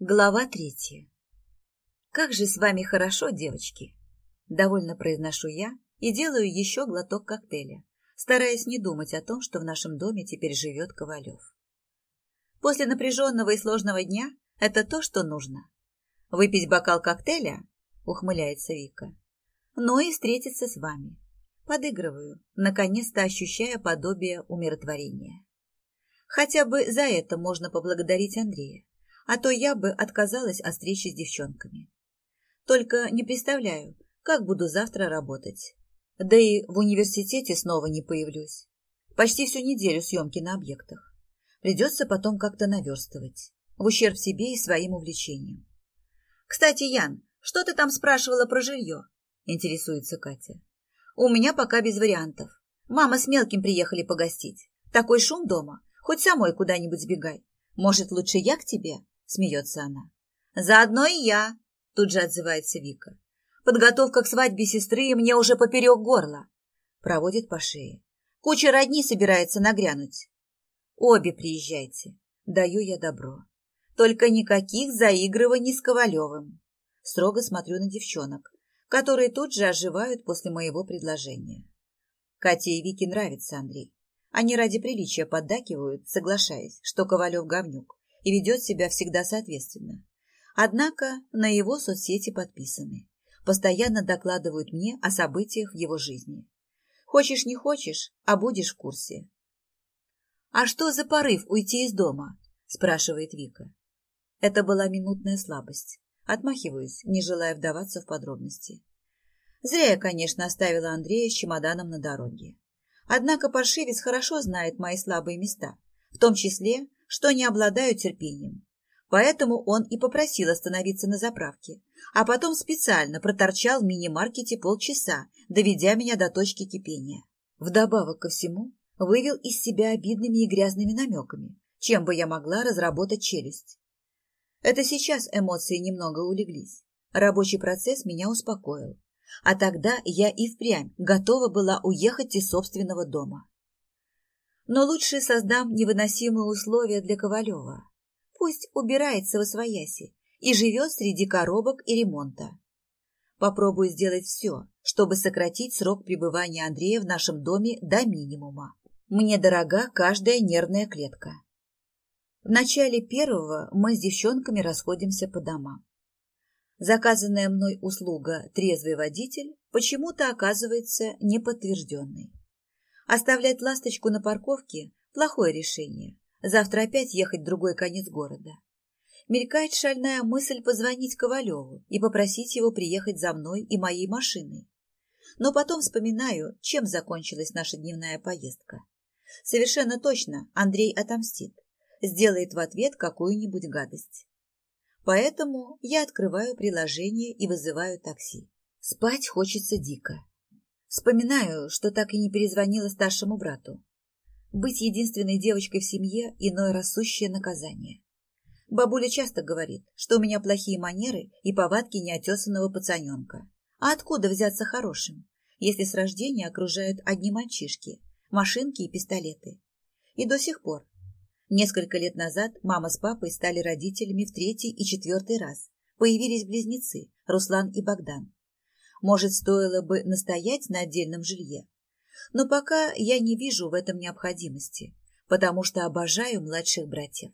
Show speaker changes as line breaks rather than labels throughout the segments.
Глава третья. «Как же с вами хорошо, девочки!» Довольно произношу я и делаю еще глоток коктейля, стараясь не думать о том, что в нашем доме теперь живет Ковалев. После напряженного и сложного дня это то, что нужно. Выпить бокал коктейля, ухмыляется Вика. Ну и встретиться с вами. Подыгрываю, наконец-то ощущая подобие умиротворения. Хотя бы за это можно поблагодарить Андрея а то я бы отказалась от встречи с девчонками. Только не представляю, как буду завтра работать. Да и в университете снова не появлюсь. Почти всю неделю съемки на объектах. Придется потом как-то наверстывать, в ущерб себе и своим увлечениям. «Кстати, Ян, что ты там спрашивала про жилье?» – интересуется Катя. «У меня пока без вариантов. Мама с мелким приехали погостить. Такой шум дома. Хоть самой куда-нибудь сбегай. Может, лучше я к тебе?» Смеется она. Заодно и я, тут же отзывается Вика. Подготовка к свадьбе сестры мне уже поперек горла. Проводит по шее. Куча родни собирается нагрянуть. Обе приезжайте. Даю я добро. Только никаких заигрываний с Ковалевым. Строго смотрю на девчонок, которые тут же оживают после моего предложения. Кате и Вике нравится Андрей. Они ради приличия поддакивают, соглашаясь, что Ковалев говнюк и ведет себя всегда соответственно. Однако на его соцсети подписаны. Постоянно докладывают мне о событиях в его жизни. Хочешь не хочешь, а будешь в курсе. «А что за порыв уйти из дома?» – спрашивает Вика. Это была минутная слабость. Отмахиваюсь, не желая вдаваться в подробности. Зря я, конечно, оставила Андрея с чемоданом на дороге. Однако паршивец хорошо знает мои слабые места, в том числе что не обладаю терпением. Поэтому он и попросил остановиться на заправке, а потом специально проторчал в мини-маркете полчаса, доведя меня до точки кипения. Вдобавок ко всему, вывел из себя обидными и грязными намеками, чем бы я могла разработать челюсть. Это сейчас эмоции немного улеглись. Рабочий процесс меня успокоил. А тогда я и впрямь готова была уехать из собственного дома. Но лучше создам невыносимые условия для Ковалева. Пусть убирается во свояси и живет среди коробок и ремонта. Попробую сделать все, чтобы сократить срок пребывания Андрея в нашем доме до минимума. Мне дорога каждая нервная клетка. В начале первого мы с девчонками расходимся по домам. Заказанная мной услуга «трезвый водитель» почему-то оказывается неподтвержденной. Оставлять ласточку на парковке – плохое решение. Завтра опять ехать в другой конец города. Мелькает шальная мысль позвонить Ковалеву и попросить его приехать за мной и моей машиной. Но потом вспоминаю, чем закончилась наша дневная поездка. Совершенно точно Андрей отомстит, сделает в ответ какую-нибудь гадость. Поэтому я открываю приложение и вызываю такси. Спать хочется дико. Вспоминаю, что так и не перезвонила старшему брату. Быть единственной девочкой в семье – иное рассущее наказание. Бабуля часто говорит, что у меня плохие манеры и повадки неотесанного пацаненка. А откуда взяться хорошим, если с рождения окружают одни мальчишки, машинки и пистолеты? И до сих пор. Несколько лет назад мама с папой стали родителями в третий и четвертый раз. Появились близнецы – Руслан и Богдан. Может, стоило бы настоять на отдельном жилье. Но пока я не вижу в этом необходимости, потому что обожаю младших братьев.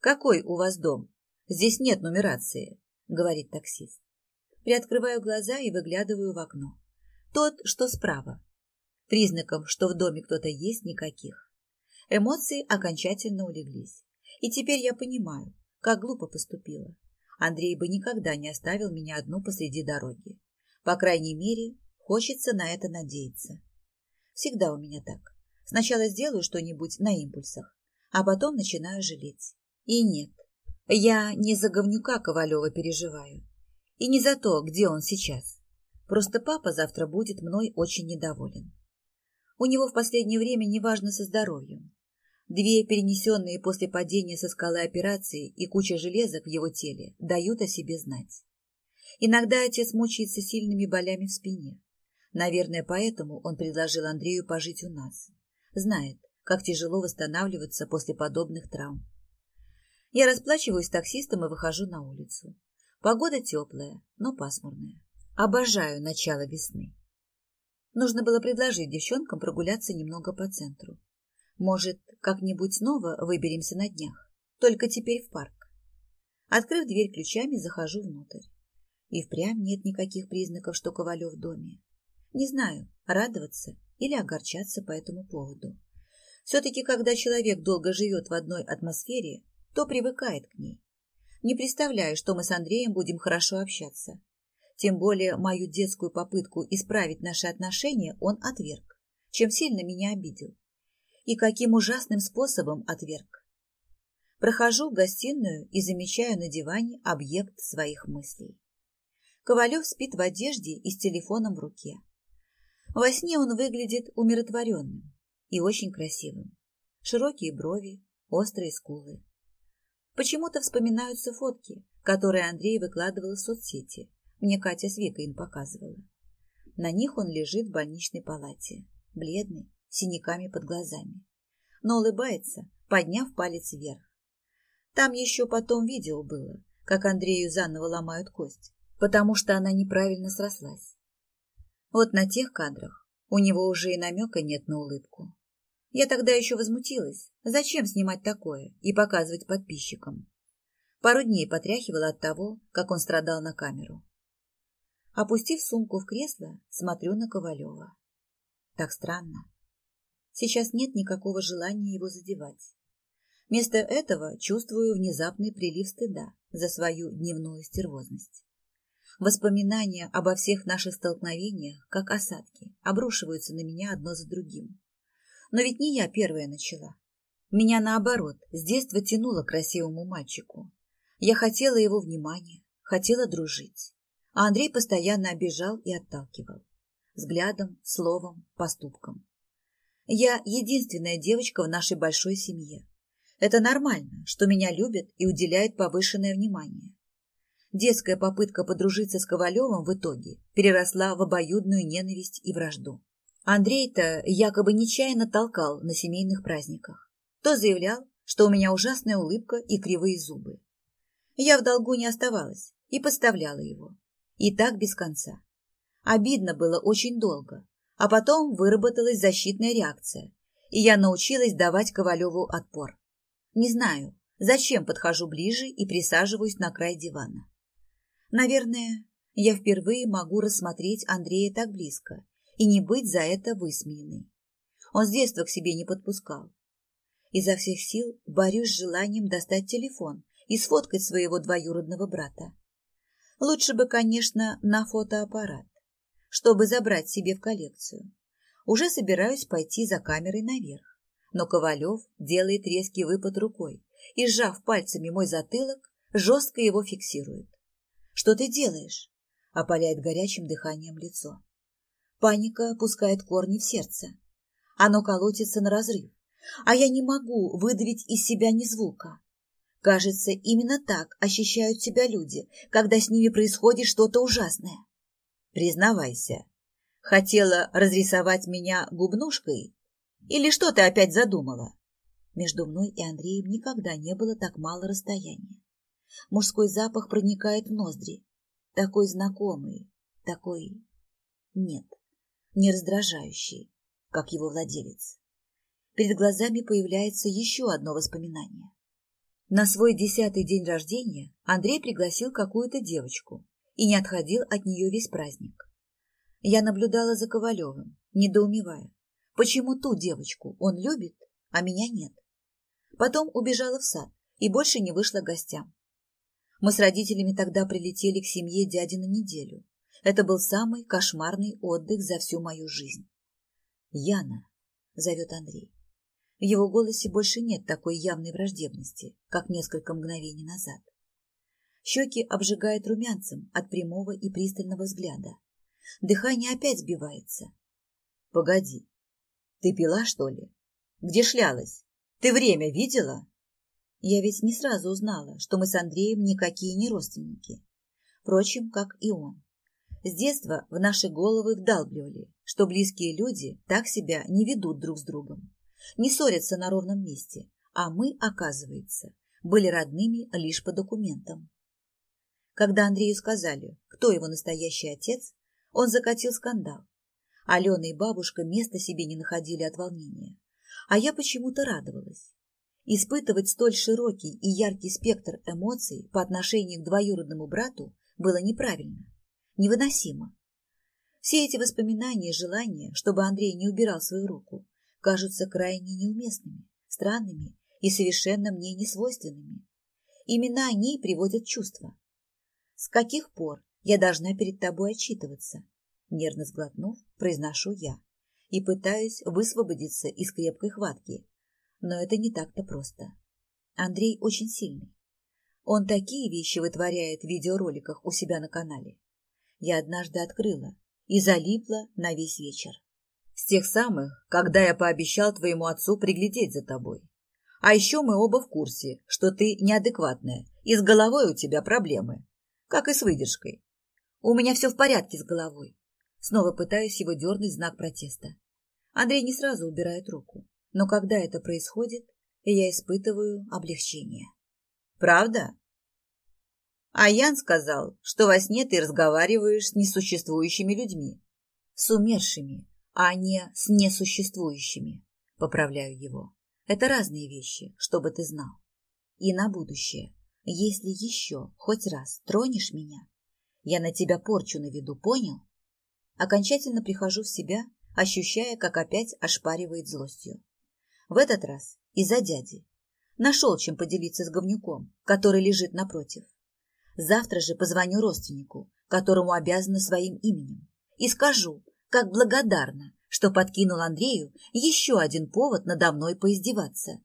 «Какой у вас дом? Здесь нет нумерации», — говорит таксист. Приоткрываю глаза и выглядываю в окно. Тот, что справа. Признаков, что в доме кто-то есть, никаких. Эмоции окончательно улеглись. И теперь я понимаю, как глупо поступила. Андрей бы никогда не оставил меня одну посреди дороги. По крайней мере, хочется на это надеяться. Всегда у меня так. Сначала сделаю что-нибудь на импульсах, а потом начинаю жалеть. И нет, я не за говнюка Ковалева переживаю. И не за то, где он сейчас. Просто папа завтра будет мной очень недоволен. У него в последнее время неважно со здоровьем. Две перенесенные после падения со скалы операции и куча железок в его теле дают о себе знать. Иногда отец мучается сильными болями в спине. Наверное, поэтому он предложил Андрею пожить у нас. Знает, как тяжело восстанавливаться после подобных травм. Я расплачиваюсь с таксистом и выхожу на улицу. Погода теплая, но пасмурная. Обожаю начало весны. Нужно было предложить девчонкам прогуляться немного по центру. Может, как-нибудь снова выберемся на днях, только теперь в парк. Открыв дверь ключами, захожу внутрь. И впрямь нет никаких признаков, что Ковалев в доме. Не знаю, радоваться или огорчаться по этому поводу. Все-таки, когда человек долго живет в одной атмосфере, то привыкает к ней. Не представляю, что мы с Андреем будем хорошо общаться. Тем более мою детскую попытку исправить наши отношения он отверг, чем сильно меня обидел. И каким ужасным способом отверг. Прохожу в гостиную и замечаю на диване объект своих мыслей. Ковалев спит в одежде и с телефоном в руке. Во сне он выглядит умиротворенным и очень красивым. Широкие брови, острые скулы. Почему-то вспоминаются фотки, которые Андрей выкладывал в соцсети. Мне Катя с Викой им показывала. На них он лежит в больничной палате, бледный, с синяками под глазами. Но улыбается, подняв палец вверх. Там еще потом видео было, как Андрею заново ломают кость потому что она неправильно срослась. Вот на тех кадрах у него уже и намека нет на улыбку. Я тогда еще возмутилась. Зачем снимать такое и показывать подписчикам? Пару дней потряхивала от того, как он страдал на камеру. Опустив сумку в кресло, смотрю на Ковалева. Так странно. Сейчас нет никакого желания его задевать. Вместо этого чувствую внезапный прилив стыда за свою дневную стервозность. Воспоминания обо всех наших столкновениях, как осадки, обрушиваются на меня одно за другим. Но ведь не я первая начала. Меня, наоборот, с детства тянуло к красивому мальчику. Я хотела его внимания, хотела дружить. А Андрей постоянно обижал и отталкивал. Взглядом, словом, поступком. Я единственная девочка в нашей большой семье. Это нормально, что меня любят и уделяют повышенное внимание. Детская попытка подружиться с Ковалевым в итоге переросла в обоюдную ненависть и вражду. Андрей-то якобы нечаянно толкал на семейных праздниках. То заявлял, что у меня ужасная улыбка и кривые зубы. Я в долгу не оставалась и подставляла его. И так без конца. Обидно было очень долго, а потом выработалась защитная реакция, и я научилась давать Ковалеву отпор. Не знаю, зачем подхожу ближе и присаживаюсь на край дивана. Наверное, я впервые могу рассмотреть Андрея так близко и не быть за это высмеянной. Он с детства к себе не подпускал. Изо всех сил борюсь с желанием достать телефон и сфоткать своего двоюродного брата. Лучше бы, конечно, на фотоаппарат, чтобы забрать себе в коллекцию. Уже собираюсь пойти за камерой наверх, но Ковалев делает резкий выпад рукой и, сжав пальцами мой затылок, жестко его фиксирует. Что ты делаешь? Опаляет горячим дыханием лицо. Паника пускает корни в сердце. Оно колотится на разрыв, а я не могу выдавить из себя ни звука. Кажется, именно так ощущают себя люди, когда с ними происходит что-то ужасное. Признавайся, хотела разрисовать меня губнушкой? Или что ты опять задумала? Между мной и Андреем никогда не было так мало расстояния. Мужской запах проникает в ноздри. Такой знакомый, такой... Нет, не раздражающий, как его владелец. Перед глазами появляется еще одно воспоминание. На свой десятый день рождения Андрей пригласил какую-то девочку и не отходил от нее весь праздник. Я наблюдала за Ковалевым, недоумевая, почему ту девочку он любит, а меня нет. Потом убежала в сад и больше не вышла к гостям. Мы с родителями тогда прилетели к семье дяди на неделю. Это был самый кошмарный отдых за всю мою жизнь. «Яна», — зовет Андрей. В его голосе больше нет такой явной враждебности, как несколько мгновений назад. Щеки обжигает румянцем от прямого и пристального взгляда. Дыхание опять сбивается. «Погоди, ты пила, что ли? Где шлялась? Ты время видела?» Я ведь не сразу узнала, что мы с Андреем никакие не родственники. Впрочем, как и он. С детства в наши головы вдалбливали, что близкие люди так себя не ведут друг с другом, не ссорятся на ровном месте, а мы, оказывается, были родными лишь по документам. Когда Андрею сказали, кто его настоящий отец, он закатил скандал. Алена и бабушка места себе не находили от волнения, а я почему-то радовалась. Испытывать столь широкий и яркий спектр эмоций по отношению к двоюродному брату было неправильно, невыносимо. Все эти воспоминания и желания, чтобы Андрей не убирал свою руку, кажутся крайне неуместными, странными и совершенно мне несвойственными. Именно они приводят чувства. С каких пор я должна перед тобой отчитываться? Нервно сглотнув, произношу я и пытаюсь высвободиться из крепкой хватки. Но это не так-то просто. Андрей очень сильный. Он такие вещи вытворяет в видеороликах у себя на канале. Я однажды открыла и залипла на весь вечер. С тех самых, когда я пообещал твоему отцу приглядеть за тобой. А еще мы оба в курсе, что ты неадекватная, и с головой у тебя проблемы, как и с выдержкой. У меня все в порядке с головой. Снова пытаюсь его дернуть знак протеста. Андрей не сразу убирает руку, но когда это происходит, я испытываю облегчение. Правда? А Ян сказал, что во сне ты разговариваешь с несуществующими людьми. С умершими, а не с несуществующими. Поправляю его. Это разные вещи, чтобы ты знал. И на будущее, если еще хоть раз тронешь меня, я на тебя порчу наведу, понял? Окончательно прихожу в себя, ощущая, как опять ошпаривает злостью. В этот раз из-за дяди. Нашел чем поделиться с говнюком, который лежит напротив. Завтра же позвоню родственнику, которому обязана своим именем, и скажу, как благодарна, что подкинул Андрею еще один повод надо мной поиздеваться.